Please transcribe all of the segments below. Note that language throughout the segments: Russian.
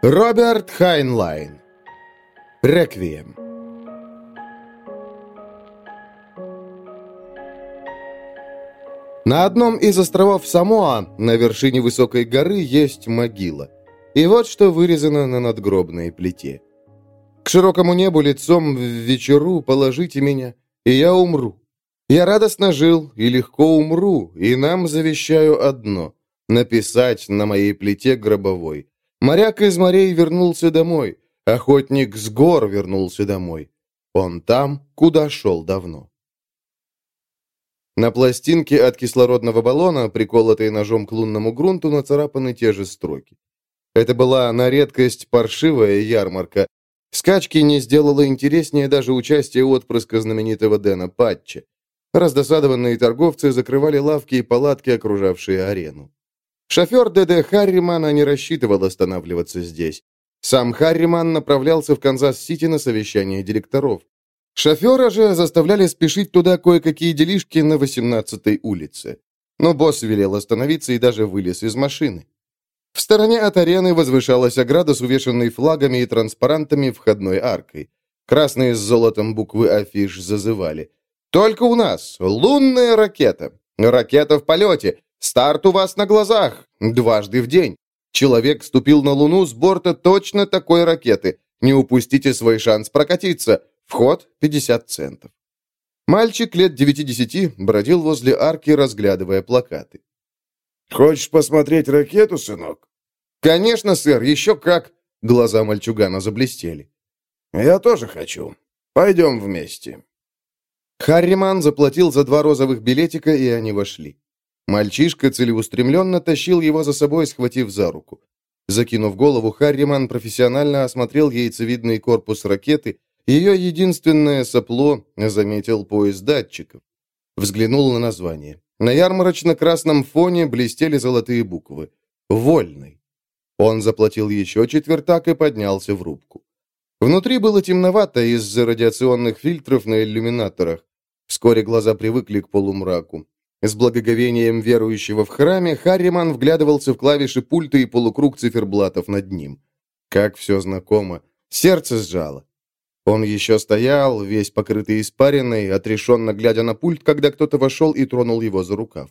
Роберт Хайнлайн. Реквием. На одном из островов Самоа, на вершине высокой горы, есть могила. И вот что вырезано на надгробной плите. «К широкому небу лицом ввечеру положите меня, и я умру. Я радостно жил и легко умру, и вам завещаю одно — написать на моей плите гробовой. Моряк из морей вернулся домой, охотник с гор вернулся домой. Он там, куда шел давно». На пластинке от кислородного баллона, приколотой ножом к лунному грунту, нацарапаны те же строки. Это была на редкость паршивая ярмарка. Скачки не сделало интереснее даже участие отпрыска знаменитого Дэна Патча. Раздосадованные торговцы закрывали лавки и палатки, окружавшие арену. Шофер ДД Харримана не рассчитывал останавливаться здесь. Сам Харриман направлялся в Канзас-Сити на совещание директоров. Шофера же заставляли спешить туда кое-какие делишки на 18-й улице. Но босс велел остановиться и даже вылез из машины. В стороне от арены возвышалась ограда с увешанной флагами и транспарантами входной аркой. Красные с золотом буквы афиш зазывали. «Только у нас! Лунная ракета! Ракета в полете! Старт у вас на глазах! Дважды в день! Человек ступил на Луну с борта точно такой ракеты! Не упустите свой шанс прокатиться! Вход 50 центов. Мальчик лет девяти-десяти бродил возле арки, разглядывая плакаты. «Хочешь посмотреть ракету, сынок?» «Конечно, сэр, еще как!» Глаза мальчугана заблестели. «Я тоже хочу. Пойдем вместе». Харриман заплатил за два розовых билетика, и они вошли. Мальчишка целеустремленно тащил его за собой, схватив за руку. Закинув голову, Харриман профессионально осмотрел яйцевидный корпус ракеты ее единственное сопло заметил поезд датчиков. Взглянул на название. На ярмарочно-красном фоне блестели золотые буквы. «Вольный». Он заплатил еще четвертак и поднялся в рубку. Внутри было темновато из-за радиационных фильтров на иллюминаторах. Вскоре глаза привыкли к полумраку. С благоговением верующего в храме Харриман вглядывался в клавиши пульта и полукруг циферблатов над ним. Как все знакомо. Сердце сжало. Он еще стоял, весь покрытый испариной, отрешенно глядя на пульт, когда кто-то вошел и тронул его за рукав.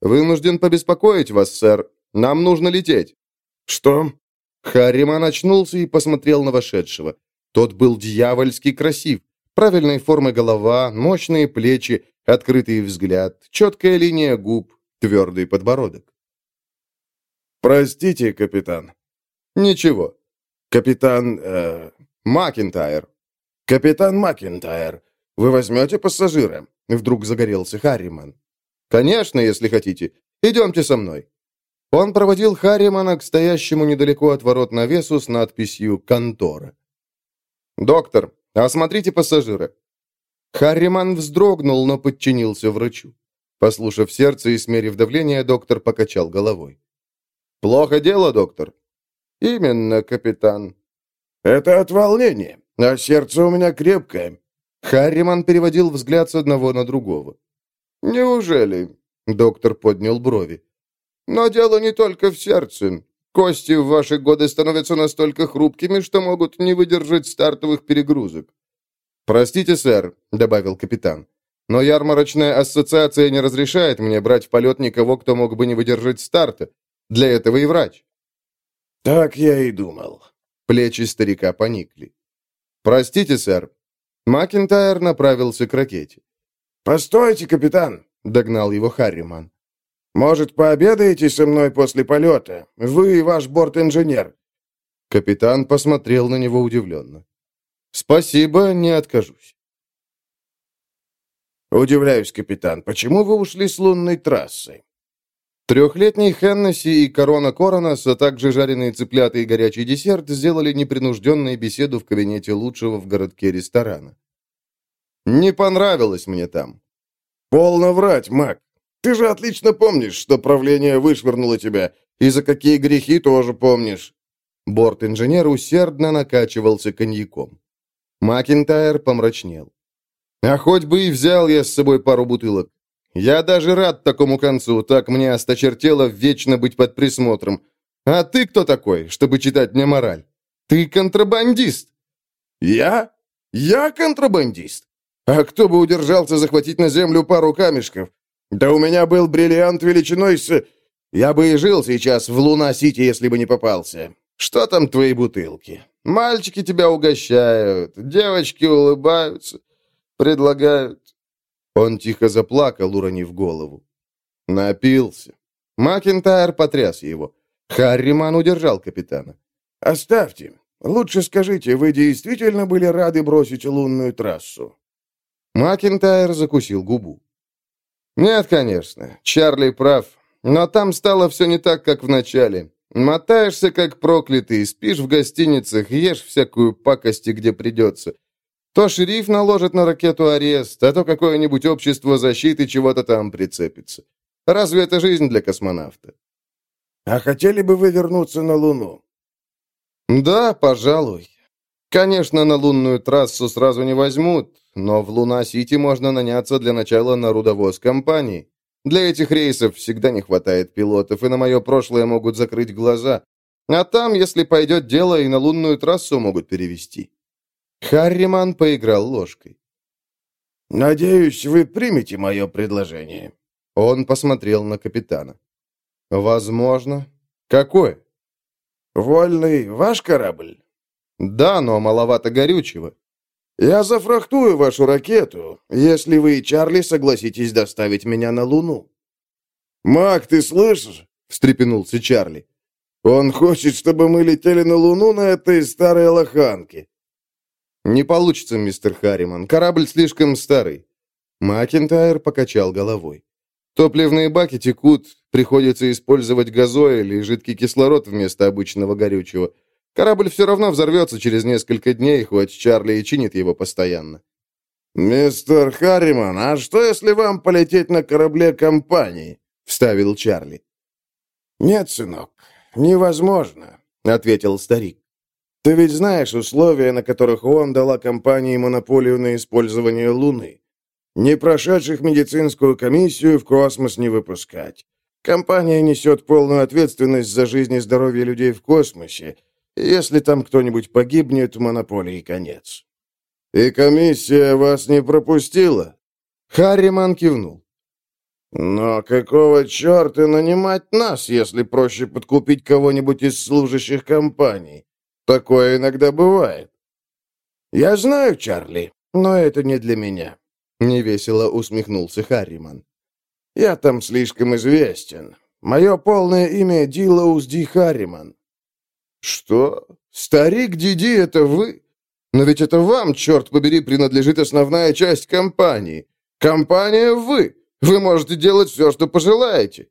«Вынужден побеспокоить вас, сэр. Нам нужно лететь». «Что?» Харриман очнулся и посмотрел на вошедшего. Тот был дьявольски красив. Правильной формы голова, мощные плечи, открытый взгляд, четкая линия губ, твердый подбородок. «Простите, капитан». «Ничего». «Капитан... Э, Макинтайр». «Капитан Макинтайр, вы возьмете пассажира?» Вдруг загорелся Харриман. «Конечно, если хотите. Идемте со мной». Он проводил Харримана к стоящему недалеко от ворот навесу с надписью «Контора». «Доктор, осмотрите пассажира». Харриман вздрогнул, но подчинился врачу. Послушав сердце и смерив давление, доктор покачал головой. «Плохо дело, доктор?» «Именно, капитан. Это от волнения. А сердце у меня крепкое». Харриман переводил взгляд с одного на другого. «Неужели?» — доктор поднял брови. «Но дело не только в сердце. Кости в ваши годы становятся настолько хрупкими, что могут не выдержать стартовых перегрузок». «Простите, сэр», — добавил капитан, «но ярмарочная ассоциация не разрешает мне брать в полет никого, кто мог бы не выдержать старта. Для этого и врач». «Так я и думал». Плечи старика поникли. «Простите, сэр». Макинтайр направился к ракете. «Постойте, капитан!» — догнал его Харриман. «Может, пообедаете со мной после полета? Вы и ваш борт-инженер». Капитан посмотрел на него удивленно. «Спасибо, не откажусь». «Удивляюсь, капитан, почему вы ушли с лунной трассы?» Трехлетний Хеннесси и корона Коронас, а также жареные цыплята и горячий десерт сделали непринужденную беседу в кабинете лучшего в городке ресторана. «Не понравилось мне там». «Полно врать, Мак. Ты же отлично помнишь, что правление вышвырнуло тебя, и за какие грехи тоже помнишь». Борт-инженер усердно накачивался коньяком. Макинтайр помрачнел. «А хоть бы и взял я с собой пару бутылок. Я даже рад такому концу, так мне осточертело вечно быть под присмотром. А ты кто такой, чтобы читать мне мораль? Ты контрабандист!» «Я? Я контрабандист? А кто бы удержался захватить на землю пару камешков? Да у меня был бриллиант величиной с... Я бы и жил сейчас в Луна-Сити, если бы не попался. Что там твои бутылки? Мальчики тебя угощают, девочки улыбаются, предлагают. Он тихо заплакал, уронив голову. Напился. Макентайр потряс его. Харриман удержал капитана. «Оставьте. Лучше скажите, вы действительно были рады бросить лунную трассу?» Макентайр закусил губу. «Нет, конечно. Чарли прав. Но там стало все не так, как в начале. Мотаешься, как проклятый, спишь в гостиницах, ешь всякую пакости, где придется. То шериф наложит на ракету арест, а то какое-нибудь общество защиты чего-то там прицепится. Разве это жизнь для космонавта? А хотели бы вы вернуться на Луну? Да, пожалуй. Конечно, на лунную трассу сразу не возьмут, но в Луна-Сити можно наняться для начала на рудовоз компании. Для этих рейсов всегда не хватает пилотов, и на мое прошлое могут закрыть глаза. А там, если пойдет дело, и на лунную трассу могут перевести. Харриман поиграл ложкой. «Надеюсь, вы примете мое предложение». Он посмотрел на капитана. «Возможно. Какое?» «Вольный ваш корабль?» «Да, но маловато горючего». «Я зафрахтую вашу ракету, если вы и Чарли согласитесь доставить меня на Луну». «Мак, ты слышишь?» — встрепенулся Чарли. «Он хочет, чтобы мы летели на Луну на этой старой лоханке». «Не получится, мистер Харриман. Корабль слишком старый». Макентайр покачал головой. «Топливные баки текут, приходится использовать газоиль и жидкий кислород вместо обычного горючего. Корабль все равно взорвется через несколько дней, хоть Чарли и чинит его постоянно. «Мистер Харриман, а что, если вам полететь на корабле компании?» — вставил Чарли. «Нет, сынок, невозможно», — ответил старик. «Ты ведь знаешь условия, на которых ООН дала компании монополию на использование Луны. Не прошедших медицинскую комиссию в космос не выпускать. Компания несет полную ответственность за жизнь и здоровье людей в космосе, если там кто-нибудь погибнет, монополии конец. И комиссия вас не пропустила? Харриман кивнул. Но какого черта нанимать нас, если проще подкупить кого-нибудь из служащих компаний? Такое иногда бывает. Я знаю, Чарли, но это не для меня. Невесело усмехнулся Харриман. Я там слишком известен. Мое полное имя Дилоус Ди Харриман. «Что? Старик Диди, это вы? Но ведь это вам, черт побери, принадлежит основная часть компании. Компания вы. Вы можете делать все, что пожелаете».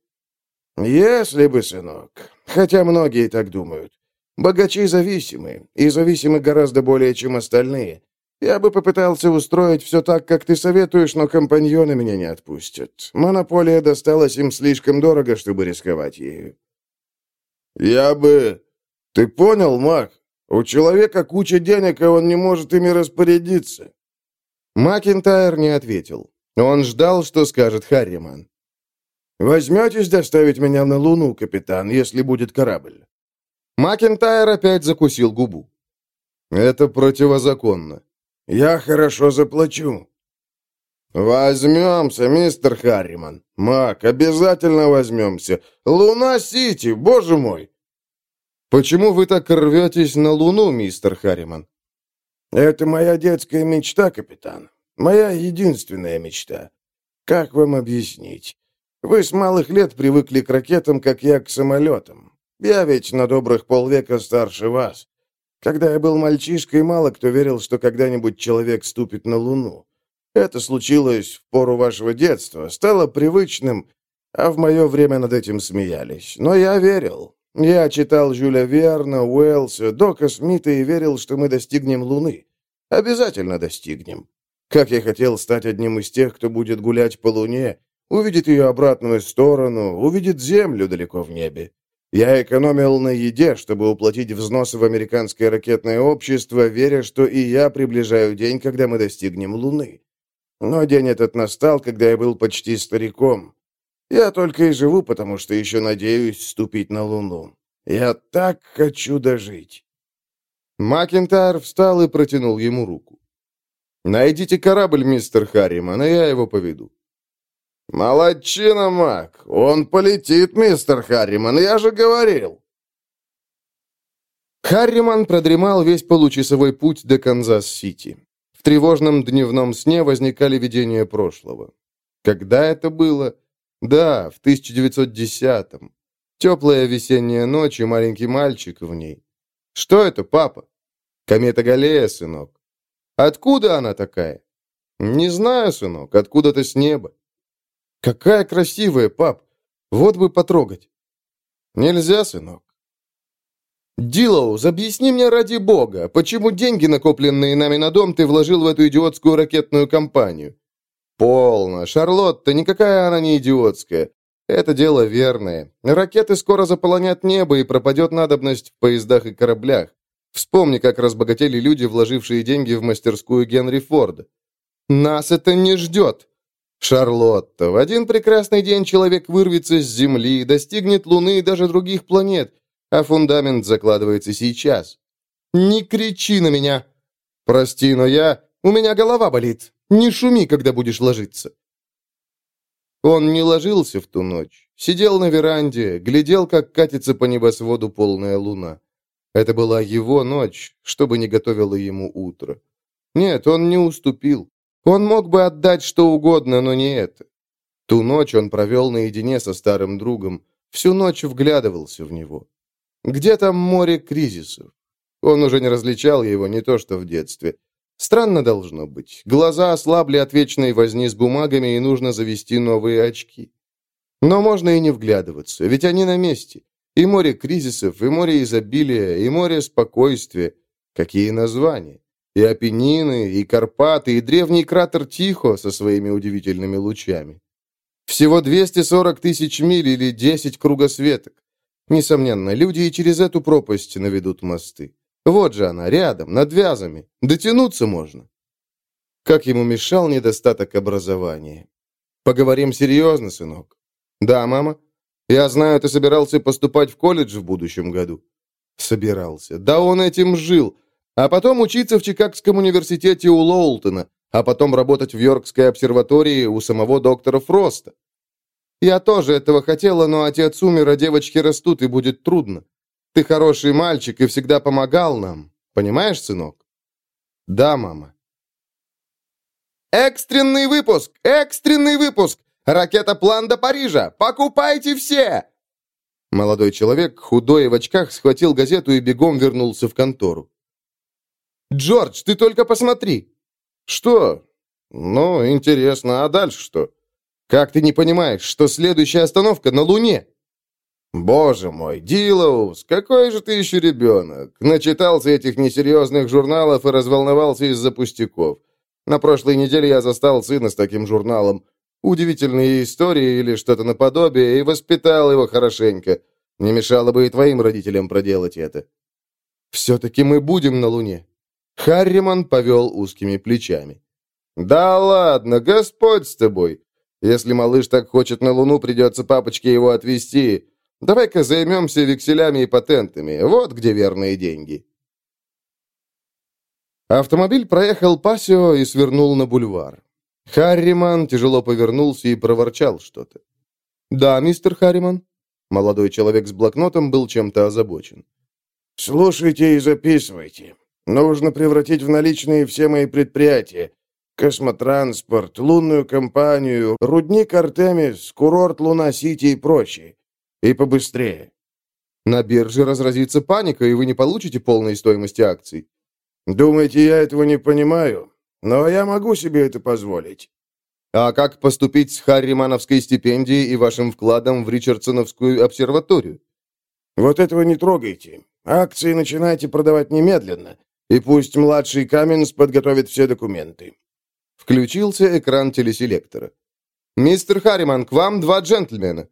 «Если бы, сынок. Хотя многие так думают. Богачи зависимы, и зависимы гораздо более, чем остальные. Я бы попытался устроить все так, как ты советуешь, но компаньоны меня не отпустят. Монополия досталась им слишком дорого, чтобы рисковать ею». «Я бы... «Ты понял, Мак? У человека куча денег, и он не может ими распорядиться». Макинтайр не ответил. Он ждал, что скажет Харриман. «Возьметесь доставить меня на Луну, капитан, если будет корабль?» Макинтайр опять закусил губу. «Это противозаконно. Я хорошо заплачу». «Возьмемся, мистер Харриман. Мак, обязательно возьмемся. Луна-Сити, боже мой! «Почему вы так рветесь на Луну, мистер Харриман?» «Это моя детская мечта, капитан. Моя единственная мечта. Как вам объяснить? Вы с малых лет привыкли к ракетам, как я к самолетам. Я ведь на добрых полвека старше вас. Когда я был мальчишкой, мало кто верил, что когда-нибудь человек ступит на Луну. Это случилось в пору вашего детства, стало привычным, а в мое время над этим смеялись. Но я верил. Я читал Жюля Верна, Уэллса, Дока Смита и верил, что мы достигнем Луны. Обязательно достигнем. Как я хотел стать одним из тех, кто будет гулять по Луне, увидит ее обратную сторону, увидит Землю далеко в небе. Я экономил на еде, чтобы уплатить взносы в американское ракетное общество, веря, что и я приближаю день, когда мы достигнем Луны. Но день этот настал, когда я был почти стариком. Я только и живу, потому что еще надеюсь ступить на Луну. Я так хочу дожить!» Макентайр встал и протянул ему руку. «Найдите корабль, мистер Харриман, и я его поведу». «Молодчина, Мак! Он полетит, мистер Харриман, я же говорил!» Харриман продремал весь получасовой путь до Канзас-Сити. В тревожном дневном сне возникали видения прошлого. Когда это было? Да, в 1910-м. Теплая весенняя ночь и маленький мальчик в ней. Что это, папа? Комета Галлея, сынок. Откуда она такая? Не знаю, сынок, откуда-то с неба. Какая красивая, пап. Вот бы потрогать. Нельзя, сынок. Дилоуз, объясни мне ради бога, почему деньги, накопленные нами на дом, ты вложил в эту идиотскую ракетную компанию? Полно. Шарлотта, никакая она не идиотская. Это дело верное. Ракеты скоро заполонят небо, и пропадет надобность в поездах и кораблях. Вспомни, как разбогатели люди, вложившие деньги в мастерскую Генри Форда. Нас это не ждет. Шарлотта, в один прекрасный день человек вырвется с Земли, достигнет Луны и даже других планет, а фундамент закладывается сейчас. Не кричи на меня. Прости, но я... У меня голова болит. Не шуми, когда будешь ложиться. Он не ложился в ту ночь. Сидел на веранде, глядел, как катится по небосводу полная луна. Это была его ночь, чтобы не готовило ему утро. Нет, он не уступил. Он мог бы отдать что угодно, но не это. Ту ночь он провел наедине со старым другом, всю ночь вглядывался в него. Где там море кризисов? Он уже не различал его, не то что в детстве. Странно должно быть. Глаза ослабли от вечной возни с бумагами, и нужно завести новые очки. Но можно и не вглядываться, ведь они на месте. И море кризисов, и море изобилия, и море спокойствия. Какие названия? И Апеннины, и Карпаты, и древний кратер Тихо со своими удивительными лучами. Всего 240 тысяч миль или 10 кругосветок. Несомненно, люди и через эту пропасть наведут мосты. Вот же она, рядом, над вязами. Дотянуться можно. Как ему мешал недостаток образования. Поговорим серьезно, сынок. Да, мама? Я знаю, ты собирался поступать в колледж в будущем году. Собирался. Да он этим жил. А потом учиться в Чикагском университете у Лоултона, а потом работать в Йоркской обсерватории у самого доктора Фроста. Я тоже этого хотела, но отец умер, а девочки растут, и будет трудно. Ты хороший мальчик и всегда помогал нам. Понимаешь, сынок? Да, мама. Экстренный выпуск! Экстренный выпуск! Ракета план до Парижа! Покупайте все! Молодой человек, худой и в очках, схватил газету и бегом вернулся в контору. «Джордж, ты только посмотри!» «Что?» «Ну, интересно, а дальше что?» «Как ты не понимаешь, что следующая остановка на Луне?» «Боже мой, Дилоус, какой же ты еще ребенок! Начитался этих несерьезных журналов и разволновался из-за пустяков. На прошлой неделе я застал сына с таким журналом. Удивительные истории или что-то наподобие, и воспитал его хорошенько. Не мешало бы и твоим родителям проделать это». «Все-таки мы будем на Луне». Харриман повел узкими плечами. «Да ладно, Господь с тобой. Если малыш так хочет на Луну, придется папочке его отвезти. Давай-ка займемся векселями и патентами. Вот где верные деньги. Автомобиль проехал Пасио и свернул на бульвар. Харриман тяжело повернулся и проворчал что-то. «Да, мистер Харриман?» Молодой человек с блокнотом был чем-то озабочен. «Слушайте и записывайте. Нужно превратить в наличные все мои предприятия. Космотранспорт, лунную компанию, рудник Артемис, курорт Луна-Сити и прочее. И побыстрее. На бирже разразится паника, и вы не получите полной стоимости акций. Думаете, я этого не понимаю? Но я могу себе это позволить. А как поступить с Харримановской стипендией и вашим вкладом в Ричардсоновскую обсерваторию? Вот этого не трогайте. Акции начинайте продавать немедленно. И пусть младший Каменс подготовит все документы. Включился экран телеселектора. «Мистер Харриман, к вам два джентльмена.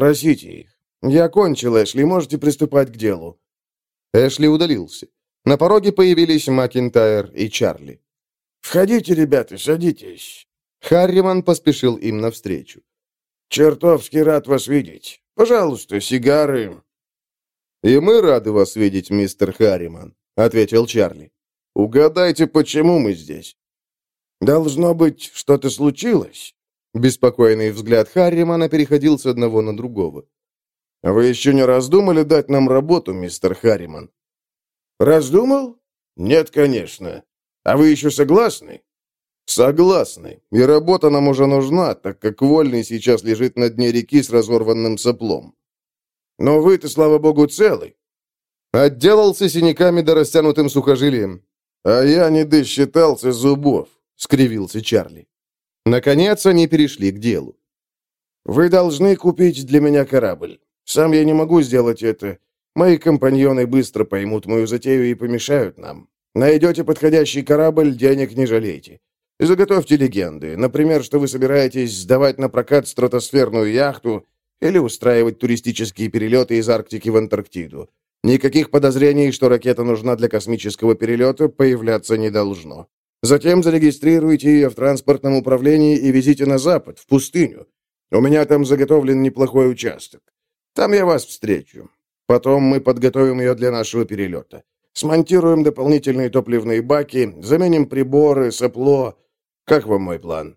«Просите их. Я кончил, Эшли, можете приступать к делу». Эшли удалился. На пороге появились Макинтайр и Чарли. «Входите, ребята, садитесь». Харриман поспешил им навстречу. «Чертовски рад вас видеть. Пожалуйста, сигары». «И мы рады вас видеть, мистер Харриман», — ответил Чарли. «Угадайте, почему мы здесь?» «Должно быть, что-то случилось?» Беспокойный взгляд Харримана переходил с одного на другого. «Вы еще не раздумали дать нам работу, мистер Харриман?» «Раздумал? Нет, конечно. А вы еще согласны?» «Согласны. И работа нам уже нужна, так как Вольный сейчас лежит на дне реки с разорванным соплом». «Но вы-то, слава богу, целый». Отделался синяками да растянутым сухожилием. «А я не досчитался зубов», — скривился Чарли. Наконец они перешли к делу. «Вы должны купить для меня корабль. Сам я не могу сделать это. Мои компаньоны быстро поймут мою затею и помешают нам. Найдете подходящий корабль, денег не жалейте. Заготовьте легенды. Например, что вы собираетесь сдавать на прокат стратосферную яхту или устраивать туристические перелеты из Арктики в Антарктиду. Никаких подозрений, что ракета нужна для космического перелета, появляться не должно. Затем зарегистрируйте ее в транспортном управлении и везите на запад, в пустыню. У меня там заготовлен неплохой участок. Там я вас встречу. Потом мы подготовим ее для нашего перелета. Смонтируем дополнительные топливные баки, заменим приборы, сопло. Как вам мой план?»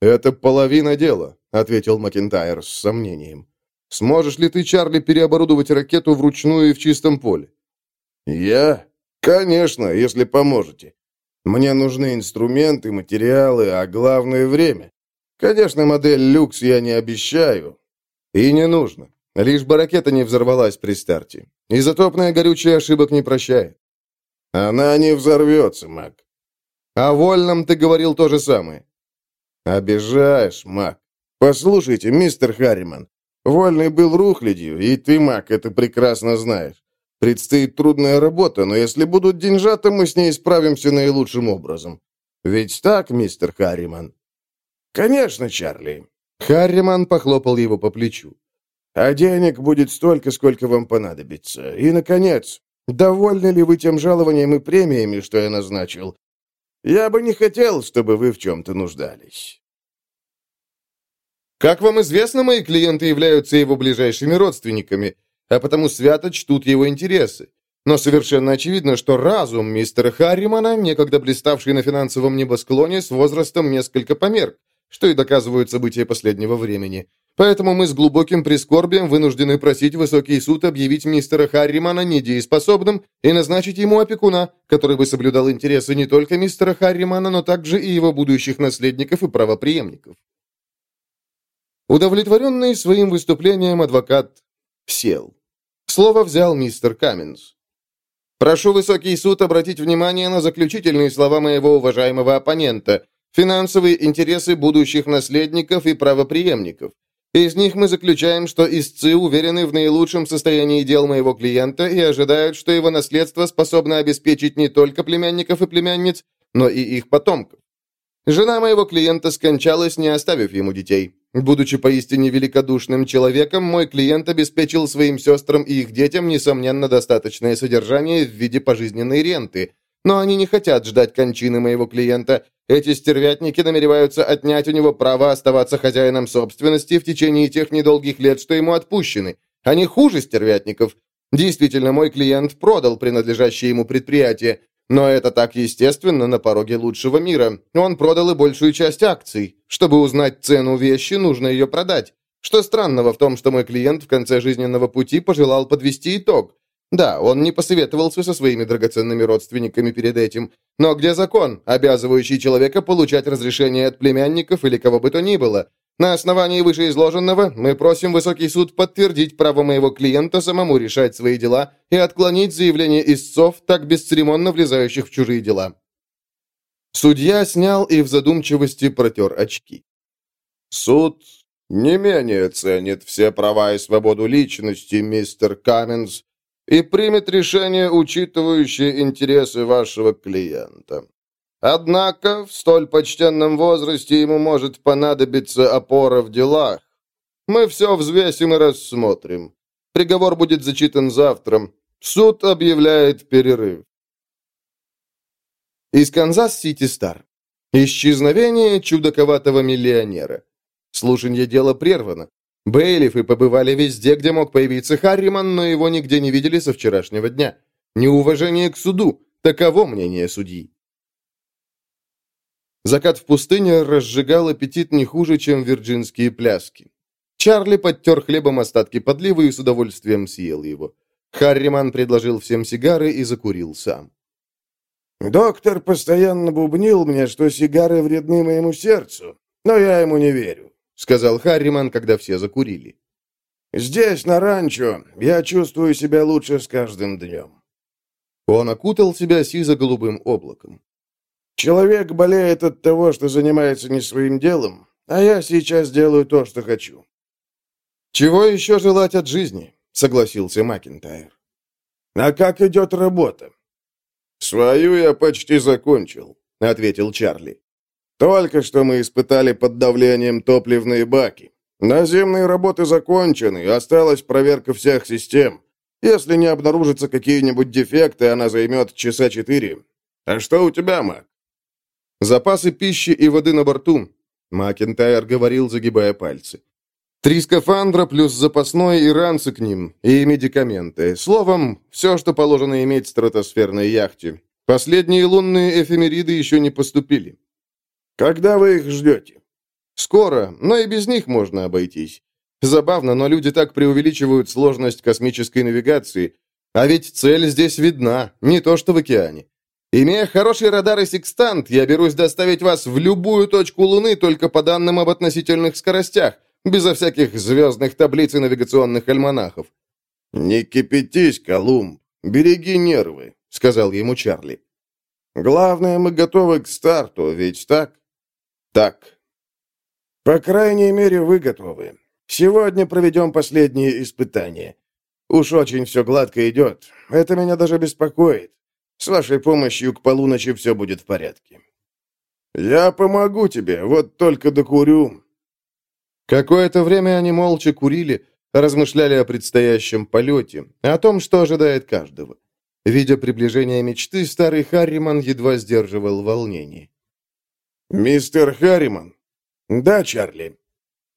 «Это половина дела», — ответил Макентайр с сомнением. «Сможешь ли ты, Чарли, переоборудовать ракету вручную и в чистом поле?» «Я? Конечно, если поможете. Мне нужны инструменты, материалы, а главное — время. Конечно, модель люкс я не обещаю. И не нужно. Лишь бы ракета не взорвалась при старте. Изотопная горючая ошибок не прощает. Она не взорвется, Мак. О вольном ты говорил то же самое. Обижаешь, Мак. Послушайте, мистер Харриман, Вольный был рухлядью, и ты, Мак, это прекрасно знаешь. Предстоит трудная работа, но если будут деньжата, мы с ней справимся наилучшим образом. Ведь так, мистер Харриман?» «Конечно, Чарли». Харриман похлопал его по плечу. «А денег будет столько, сколько вам понадобится. И, наконец, довольны ли вы тем жалованием и премиями, что я назначил? Я бы не хотел, чтобы вы в чем-то нуждались». «Как вам известно, мои клиенты являются его ближайшими родственниками а потому свято чтут его интересы. Но совершенно очевидно, что разум мистера Харримана, некогда блиставший на финансовом небосклоне, с возрастом несколько померк, что и доказывают события последнего времени. Поэтому мы с глубоким прискорбием вынуждены просить высокий суд объявить мистера Харримана недееспособным и назначить ему опекуна, который бы соблюдал интересы не только мистера Харримана, но также и его будущих наследников и правопреемников. Удовлетворенный своим выступлением, адвокат сел. Слово взял мистер Каменс. «Прошу высокий суд обратить внимание на заключительные слова моего уважаемого оппонента. Финансовые интересы будущих наследников и правопреемников. Из них мы заключаем, что истцы уверены в наилучшем состоянии дел моего клиента и ожидают, что его наследство способно обеспечить не только племянников и племянниц, но и их потомков. Жена моего клиента скончалась, не оставив ему детей. Будучи поистине великодушным человеком, мой клиент обеспечил своим сестрам и их детям, несомненно, достаточное содержание в виде пожизненной ренты. Но они не хотят ждать кончины моего клиента. Эти стервятники намереваются отнять у него право оставаться хозяином собственности в течение тех недолгих лет, что ему отпущены. Они хуже стервятников. Действительно, мой клиент продал принадлежащее ему предприятие, но это так естественно на пороге лучшего мира. Он продал и большую часть акций. Чтобы узнать цену вещи, нужно ее продать. Что странного в том, что мой клиент в конце жизненного пути пожелал подвести итог. Да, он не посоветовался со своими драгоценными родственниками перед этим. Но где закон, обязывающий человека получать разрешение от племянников или кого бы то ни было? На основании вышеизложенного мы просим высокий суд подтвердить право моего клиента самому решать свои дела и отклонить заявление истцов, так бесцеремонно влезающих в чужие дела». Судья снял и в задумчивости протер очки. «Суд не менее ценит все права и свободу личности, мистер Каменс, и примет решение, учитывающее интересы вашего клиента. Однако в столь почтенном возрасте ему может понадобиться опора в делах. Мы все взвесим и рассмотрим. Приговор будет зачитан завтра. Суд объявляет перерыв. Из Канзас-Сити Стар. Исчезновение чудаковатого миллионера. Слушание дела прервано. Бейлифы побывали везде, где мог появиться Харриман, но его нигде не видели со вчерашнего дня. Неуважение к суду – таково мнение судьи. Закат в пустыне разжигал аппетит не хуже, чем вирджинские пляски. Чарли подтер хлебом остатки подливы и с удовольствием съел его. Харриман предложил всем сигары и закурил сам. «Доктор постоянно бубнил мне, что сигары вредны моему сердцу, но я ему не верю», — сказал Харриман, когда все закурили. «Здесь, на ранчо, я чувствую себя лучше с каждым днем». Он окутал себя сизо-голубым облаком. Человек болеет от того, что занимается не своим делом, а я сейчас делаю то, что хочу. Чего еще желать от жизни? согласился Макинтайр. А как идет работа? Свою я почти закончил, ответил Чарли. Только что мы испытали под давлением топливные баки. Наземные работы закончены, осталась проверка всех систем. Если не обнаружатся какие-нибудь дефекты, она займет часа четыре. А что у тебя, Мак? Запасы пищи и воды на борту, Макентайр говорил, загибая пальцы. Три скафандра плюс запасной и ранцы к ним, и медикаменты. Словом, все, что положено иметь стратосферной яхте. Последние лунные эфемериды еще не поступили. Когда вы их ждете? Скоро, но и без них можно обойтись. Забавно, но люди так преувеличивают сложность космической навигации. А ведь цель здесь видна, не то что в океане. Имея хороший радар и секстант, я берусь доставить вас в любую точку Луны только по данным об относительных скоростях, безо всяких звездных таблиц и навигационных альманахов». «Не кипятись, Колумб, береги нервы», — сказал ему Чарли. «Главное, мы готовы к старту, ведь так?» «Так». «По крайней мере, вы готовы. Сегодня проведем последние испытания. Уж очень все гладко идет. Это меня даже беспокоит. С вашей помощью к полуночи все будет в порядке. Я помогу тебе, вот только докурю. Какое-то время они молча курили, размышляли о предстоящем полете, о том, что ожидает каждого. Видя приближение мечты, старый Харриман едва сдерживал волнение. «Мистер Харриман?» «Да, Чарли.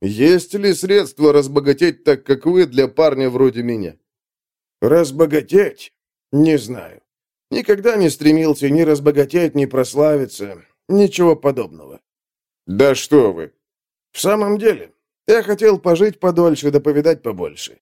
Есть ли средства разбогатеть так, как вы, для парня вроде меня?» «Разбогатеть? Не знаю. Никогда не стремился ни разбогатеть, ни прославиться. Ничего подобного. Да что вы. В самом деле, я хотел пожить подольше да повидать побольше.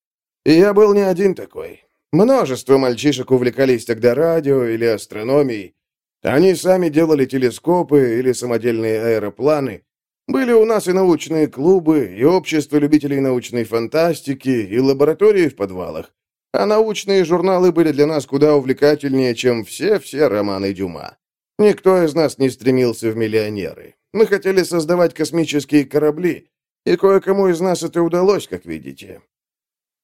И я был не один такой. Множество мальчишек увлекались тогда радио или астрономией. Они сами делали телескопы или самодельные аэропланы. Были у нас и научные клубы, и общество любителей научной фантастики, и лаборатории в подвалах. А научные журналы были для нас куда увлекательнее, чем все-все романы Дюма. Никто из нас не стремился в миллионеры. Мы хотели создавать космические корабли, и кое-кому из нас это удалось, как видите.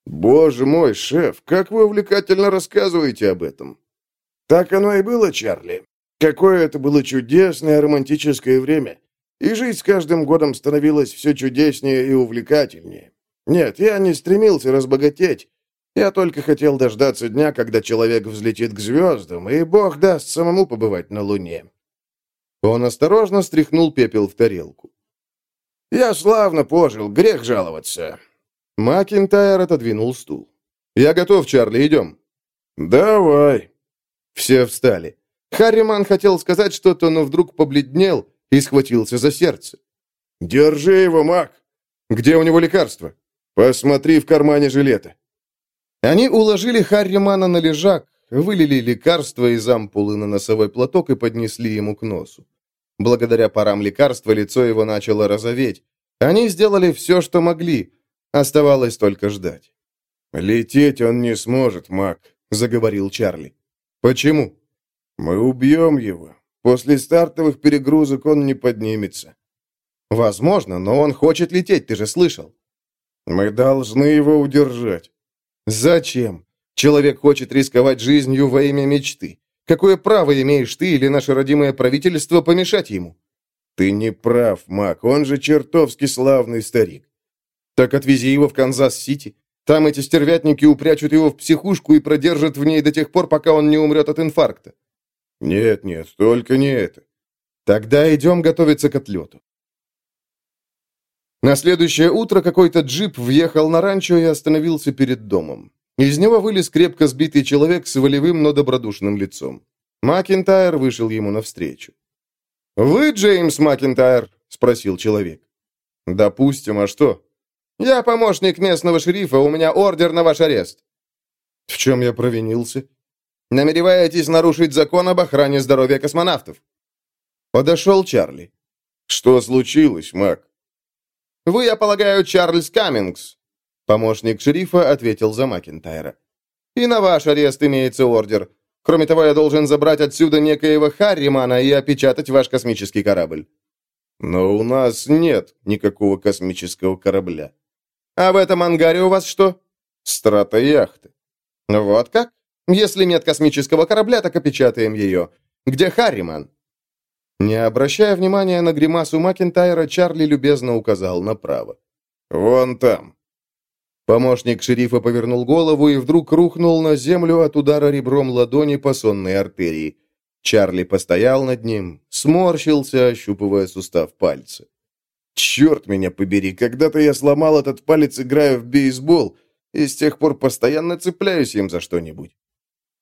Боже мой, шеф, как вы увлекательно рассказываете об этом. Так оно и было, Чарли. Какое это было чудесное романтическое время. И жить с каждым годом становилось все чудеснее и увлекательнее. Нет, я не стремился разбогатеть, я только хотел дождаться дня, когда человек взлетит к звездам, и Бог даст самому побывать на Луне». Он осторожно стряхнул пепел в тарелку. «Я славно пожил, грех жаловаться». Макинтайр отодвинул стул. «Я готов, Чарли, идем». «Давай». Все встали. Харриман хотел сказать что-то, но вдруг побледнел и схватился за сердце. «Держи его, Мак!» «Где у него лекарство?» «Посмотри в кармане жилета». Они уложили Харримана на лежак, вылили лекарства из ампулы на носовой платок и поднесли ему к носу. Благодаря парам лекарства лицо его начало розоветь. Они сделали все, что могли. Оставалось только ждать. «Лететь он не сможет, Мак», — заговорил Чарли. «Почему?» «Мы убьем его. После стартовых перегрузок он не поднимется». «Возможно, но он хочет лететь, ты же слышал». «Мы должны его удержать». Зачем? Человек хочет рисковать жизнью во имя мечты. Какое право имеешь ты или наше родимое правительство помешать ему? Ты не прав, Мак, он же чертовски славный старик. Так отвези его в Канзас-Сити. Там эти стервятники упрячут его в психушку и продержат в ней до тех пор, пока он не умрет от инфаркта. Нет, нет, только не это. Тогда идем готовиться к отлету. На следующее утро какой-то джип въехал на ранчо и остановился перед домом. Из него вылез крепко сбитый человек с волевым, но добродушным лицом. Макинтайр вышел ему навстречу. «Вы Джеймс Макинтайр?» — спросил человек. «Допустим, а что?» «Я помощник местного шерифа, у меня ордер на ваш арест». «В чем я провинился?» «Намереваетесь нарушить закон об охране здоровья космонавтов?» Подошел Чарли. «Что случилось, Мак?» «Вы, я полагаю, Чарльз Каммингс?» Помощник шерифа ответил за Макинтайра. «И на ваш арест имеется ордер. Кроме того, я должен забрать отсюда некоего Харримана и опечатать ваш космический корабль». «Но у нас нет никакого космического корабля». «А в этом ангаре у вас что?» «Стратояхта». «Вот как? Если нет космического корабля, так опечатаем ее. Где Харриман?» Не обращая внимания на гримасу Макентайра, Чарли любезно указал направо. «Вон там». Помощник шерифа повернул голову и вдруг рухнул на землю от удара ребром ладони по сонной артерии. Чарли постоял над ним, сморщился, ощупывая сустав пальца. «Черт меня побери, когда-то я сломал этот палец, играя в бейсбол, и с тех пор постоянно цепляюсь им за что-нибудь».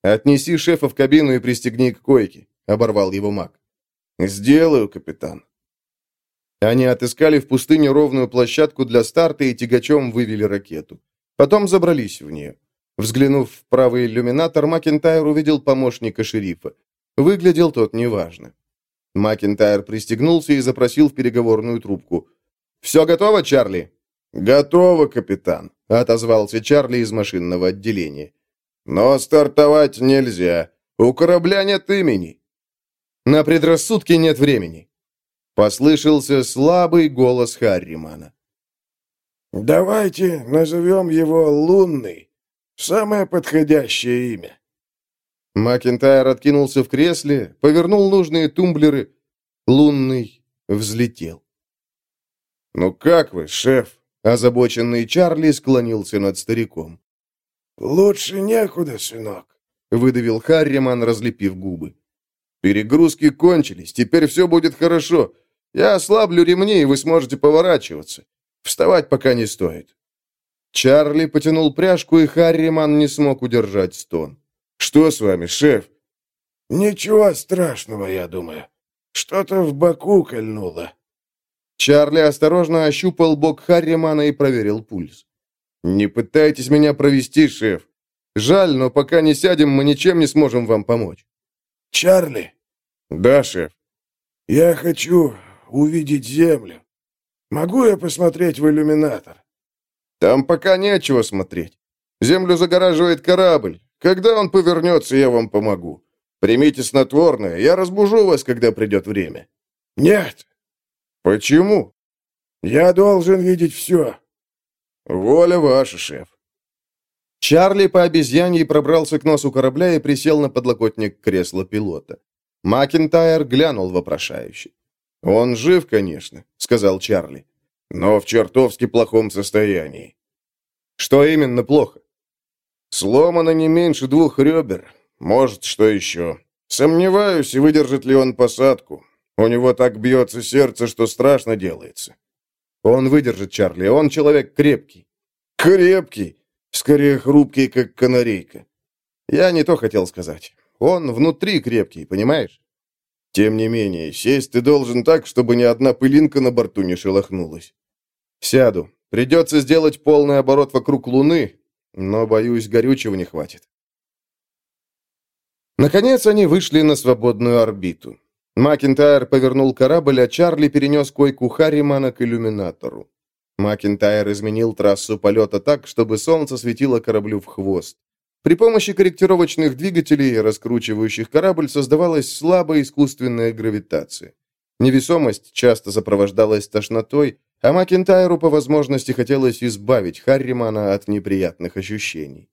«Отнеси шефа в кабину и пристегни к койке», — оборвал его маг. «Сделаю, капитан». Они отыскали в пустыне ровную площадку для старта и тягачом вывели ракету. Потом забрались в нее. Взглянув в правый иллюминатор, Макентайр увидел помощника шерифа. Выглядел тот неважно. Макентайр пристегнулся и запросил в переговорную трубку. «Все готово, Чарли?» «Готово, капитан», — отозвался Чарли из машинного отделения. «Но стартовать нельзя. У корабля нет имени». «На предрассудки нет времени», Послышался слабый голос Харримана. «Давайте назовем его Лунный. Самое подходящее имя». Макентайр откинулся в кресле, повернул нужные тумблеры. Лунный взлетел. «Ну как вы, шеф?» Озабоченный Чарли склонился над стариком. «Лучше некуда, сынок», — выдавил Харриман, разлепив губы. «Перегрузки кончились, теперь все будет хорошо. Я ослаблю ремни, и вы сможете поворачиваться. Вставать пока не стоит». Чарли потянул пряжку, и Харриман не смог удержать стон. «Что с вами, шеф?» «Ничего страшного, я думаю. Что-то в боку кольнуло». Чарли осторожно ощупал бок Харримана и проверил пульс. «Не пытайтесь меня провести, шеф. Жаль, но пока не сядем, мы ничем не сможем вам помочь». «Чарли?» «Да, шеф». «Я хочу увидеть Землю. Могу я посмотреть в иллюминатор?» «Там пока нечего смотреть. Землю загораживает корабль. Когда он повернется, я вам помогу. Примите снотворное, я разбужу вас, когда придет время». «Нет». «Почему?» «Я должен видеть все». «Воля ваша, шеф». Чарли по обезьянье пробрался к носу корабля и присел на подлокотник кресла пилота. Макентайр глянул вопрошающе. «Он жив, конечно», — сказал Чарли, — «но в чертовски плохом состоянии». «Что именно плохо?» «Сломано не меньше двух ребер. Может, что еще. Сомневаюсь, выдержит ли он посадку. У него так бьется сердце, что страшно делается». «Он выдержит, Чарли, он человек крепкий». «Крепкий? Скорее хрупкий, как канарейка». «Я не то хотел сказать. Он внутри крепкий, понимаешь?» Тем не менее, сесть ты должен так, чтобы ни одна пылинка на борту не шелохнулась. Сяду. Придется сделать полный оборот вокруг Луны, но, боюсь, горючего не хватит. Наконец они вышли на свободную орбиту. Макинтайр повернул корабль, а Чарли перенес койку Харримана к иллюминатору. Макинтайр изменил трассу полета так, чтобы солнце светило кораблю в хвост. При помощи корректировочных двигателей, раскручивающих корабль, создавалась слабая искусственная гравитация. Невесомость часто сопровождалась тошнотой, а Макентайру по возможности хотелось избавить Харримана от неприятных ощущений.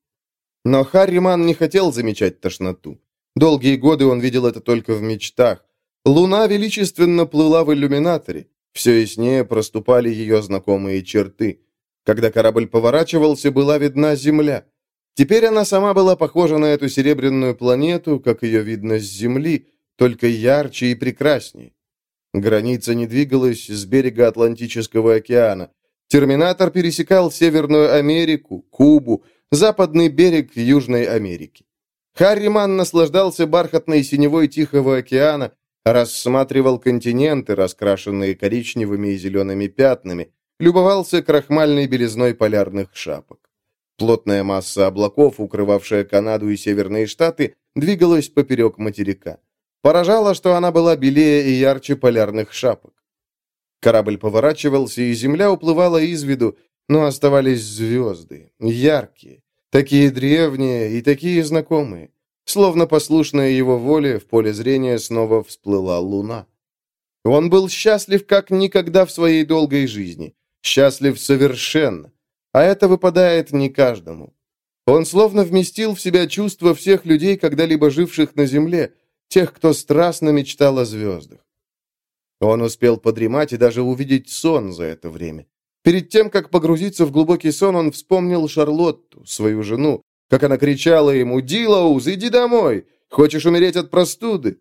Но Харриман не хотел замечать тошноту. Долгие годы он видел это только в мечтах. Луна величественно плыла в иллюминаторе. Все яснее проступали ее знакомые черты. Когда корабль поворачивался, была видна Земля. Теперь она сама была похожа на эту серебряную планету, как ее видно с Земли, только ярче и прекраснее. Граница не двигалась с берега Атлантического океана. Терминатор пересекал Северную Америку, Кубу, западный берег Южной Америки. Харриман наслаждался бархатной синевой Тихого океана, рассматривал континенты, раскрашенные коричневыми и зелеными пятнами, любовался крахмальной белизной полярных шапок. Плотная масса облаков, укрывавшая Канаду и Северные Штаты, двигалась поперек материка. Поражало, что она была белее и ярче полярных шапок. Корабль поворачивался, и земля уплывала из виду, но оставались звезды, яркие, такие древние и такие знакомые. Словно послушная его воле, в поле зрения снова всплыла луна. Он был счастлив как никогда в своей долгой жизни. Счастлив совершенно. А это выпадает не каждому. Он словно вместил в себя чувства всех людей, когда-либо живших на земле, тех, кто страстно мечтал о звездах. Он успел подремать и даже увидеть сон за это время. Перед тем, как погрузиться в глубокий сон, он вспомнил Шарлотту, свою жену, как она кричала ему «Дилоуз, иди домой! Хочешь умереть от простуды?»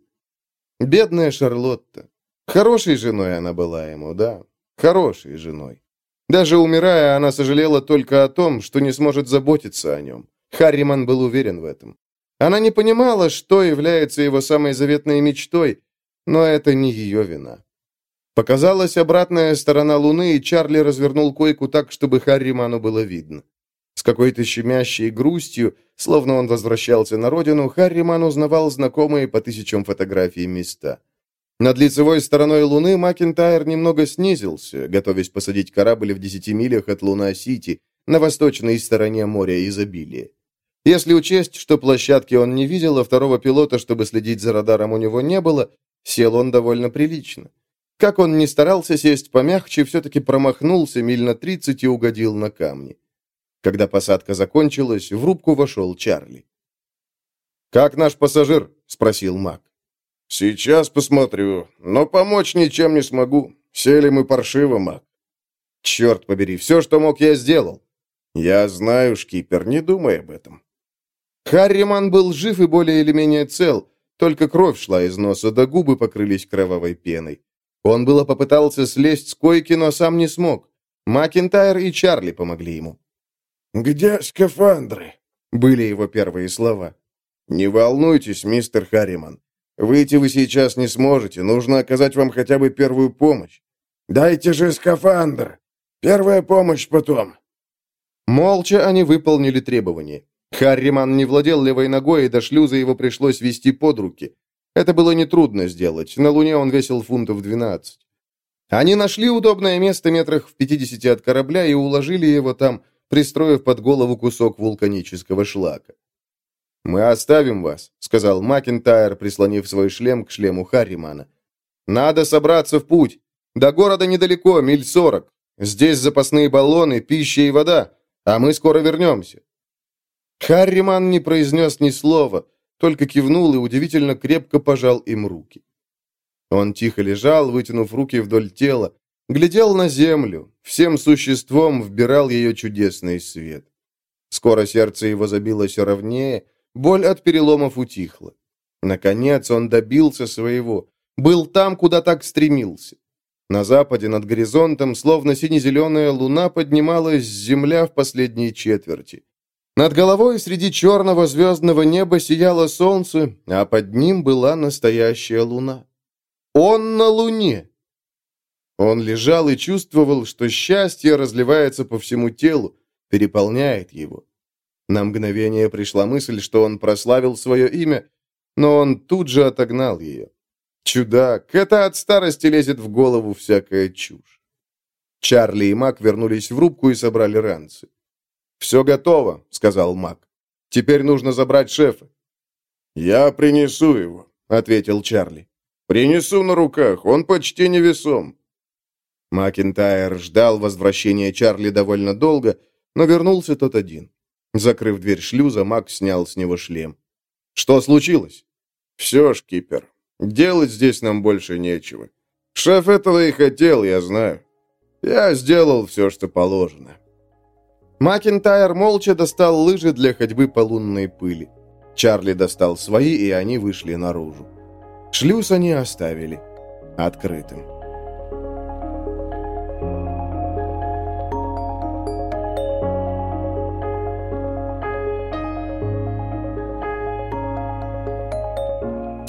Бедная Шарлотта. Хорошей женой она была ему, да, хорошей женой. Даже умирая, она сожалела только о том, что не сможет заботиться о нем. Харриман был уверен в этом. Она не понимала, что является его самой заветной мечтой, но это не ее вина. Показалась обратная сторона Луны, и Чарли развернул койку так, чтобы Харриману было видно. С какой-то щемящей грустью, словно он возвращался на родину, Харриман узнавал знакомые по тысячам фотографий места. Над лицевой стороной Луны Макентайр немного снизился, готовясь посадить корабль в десяти милях от Луна-Сити, на восточной стороне моря изобилия. Если учесть, что площадки он не видел, а второго пилота, чтобы следить за радаром, у него не было, сел он довольно прилично. Как он ни старался сесть помягче, все-таки промахнулся миль на тридцать и угодил на камни. Когда посадка закончилась, в рубку вошел Чарли. «Как наш пассажир?» — спросил Мак. «Сейчас посмотрю, но помочь ничем не смогу. Сели мы паршиво, Мак». «Черт побери, все, что мог, я сделал». «Я знаю, шкипер, не думай об этом». Харриман был жив и более или менее цел, только кровь шла из носа, да губы покрылись кровавой пеной. Он было попытался слезть с койки, но сам не смог. Макинтайр и Чарли помогли ему. «Где скафандры?» — были его первые слова. «Не волнуйтесь, мистер Харриман. Выйти вы сейчас не сможете. Нужно оказать вам хотя бы первую помощь». «Дайте же скафандр. Первая помощь потом». Молча они выполнили требования. Харриман не владел левой ногой, и до шлюза его пришлось вести под руки. Это было нетрудно сделать. На Луне он весил фунтов 12. Они нашли удобное место метрах в 50 от корабля и уложили его там, пристроив под голову кусок вулканического шлака. «Мы оставим вас», — сказал Макентайр, прислонив свой шлем к шлему Харримана. «Надо собраться в путь. До города недалеко, миль сорок. Здесь запасные баллоны, пища и вода, а мы скоро вернемся». Харриман не произнес ни слова, только кивнул и удивительно крепко пожал им руки. Он тихо лежал, вытянув руки вдоль тела, глядел на землю, всем существом вбирал ее чудесный свет. Скоро сердце его забилось ровнее, боль от переломов утихла. Наконец он добился своего, был там, куда так стремился. На западе над горизонтом, словно сине-зеленая луна, поднималась земля в последней четверти. Над головой среди черного звездного неба сияло солнце, а под ним была настоящая луна. Он на луне. Он лежал и чувствовал, что счастье разливается по всему телу, переполняет его. На мгновение пришла мысль, что он прославил свое имя, но он тут же отогнал ее. Чудак, это от старости лезет в голову всякая чушь. Чарли и Мак вернулись в рубку и собрали ранцы. «Все готово», — сказал Мак. «Теперь нужно забрать шефа». «Я принесу его», — ответил Чарли. «Принесу на руках, он почти невесом». Макинтайр ждал возвращения Чарли довольно долго, но вернулся тот один. Закрыв дверь шлюза, Мак снял с него шлем. «Что случилось?» «Все, шкипер. Делать здесь нам больше нечего. Шеф этого и хотел, я знаю. Я сделал все, что положено». Макинтайр молча достал лыжи для ходьбы по лунной пыли. Чарли достал свои, и они вышли наружу. Шлюз они оставили открытым.